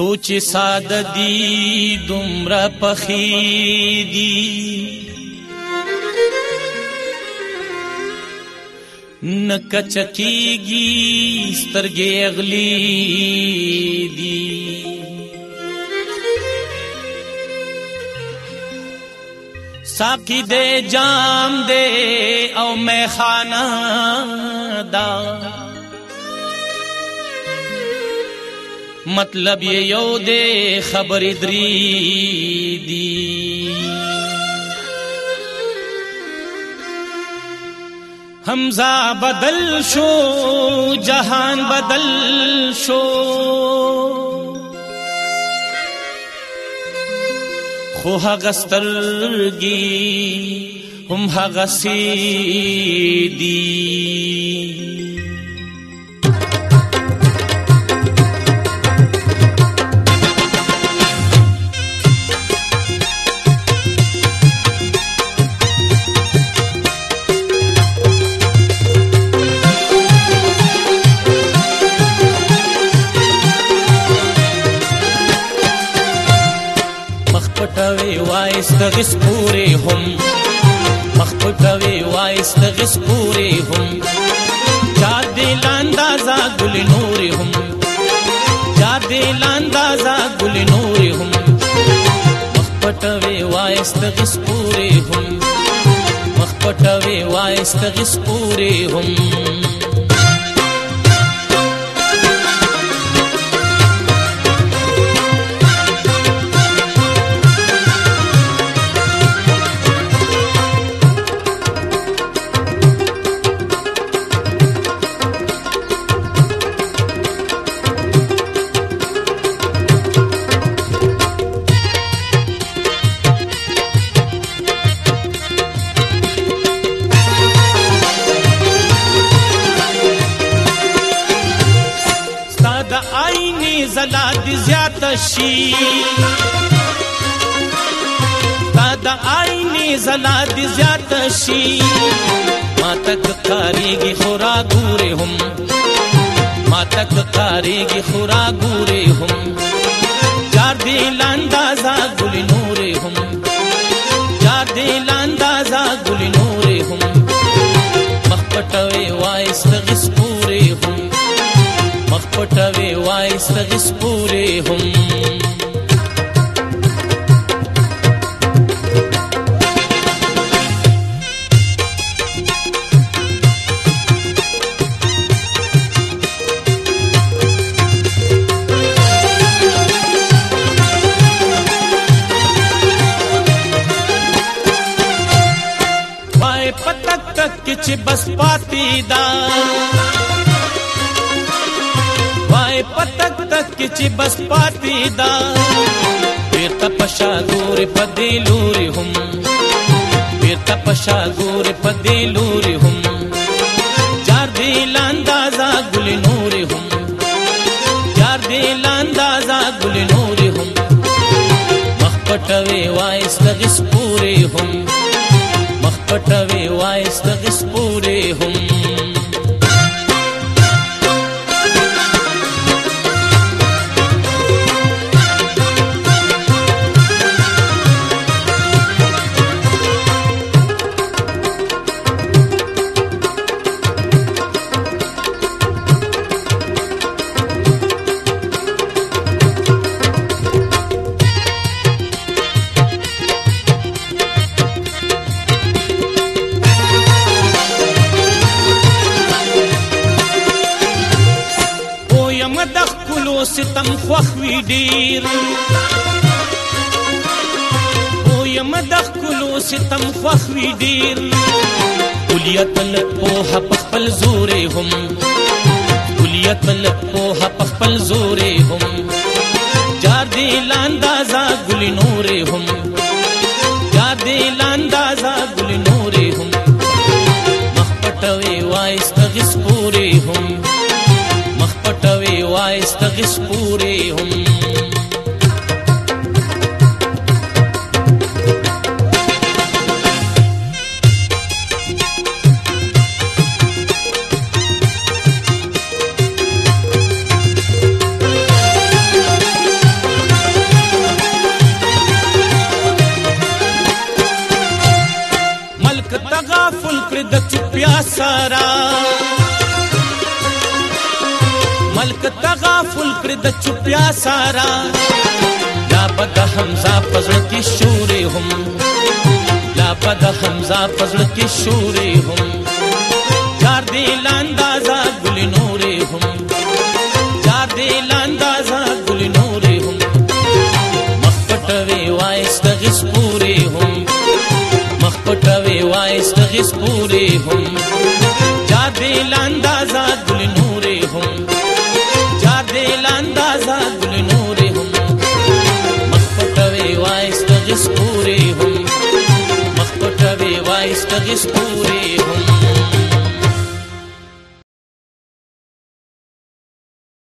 سوچ ساده دی دومره پخی دی نکچکیږي سترګې اغلی دی ساقی دے جام دے او میخانه دا مطلب یو دې خبر درې دی حمزه بدل شو جهان بدل شو خو هغه سترګي هم هغه سي دي واستغس پوری هم مخ پټوي واستغس پوری هم چا دې لاندازا ګل نور هم چا دې لاندازا ګل نور هم مخ پټوي واستغس پوری هم مخ پټوي واستغس پوری هم د آینې زلا دي زیات شي تا د آینې زلا دي زیات شي ما تک کاریږي خورا ګوره هم ما تک کاریږي خورا ګوره هم چار دی لاندازا ګل نورې هم چار دی لاندازا ګل نورې هم مخ پټوي وایست غسکو پټوي وای سغس پوره هم پتک تک چې بس پاتی دا پتک تک کی چې بس پاتې دا بیرته پشا ګور په دې لوري هم بیرته پشا ګور په دې لوري هم چار دې لاندازا ګل نور هم چار دې لاندازا ګل نور هم مخ پټوي وایست غس پوري هم مخ پټوي وایست غس پوري ډیرو ستم خوخ وی ډیر او یم د خپلو ستم خوخ دير ډیر کلیتل په حق خپل زورې هم کلیتل په حق خپل زوري هم جار دي لاندازا ګل نورې هم جار دي لاندازا ګل نورې इस पूरे हम मलक तगा फुल प्रिद प्यासारा پر د چوپیا سارا لا بد حمزه فضل کی شور هم لا بد حمزه فضل کی شور هم چار دی لاندازا گل نور هم چار دی لاندازا گل نور هم مخپټ وی وایست غس پوره هم مخپټ وی وایست غس پوره هم ښایسته غي ستوري هم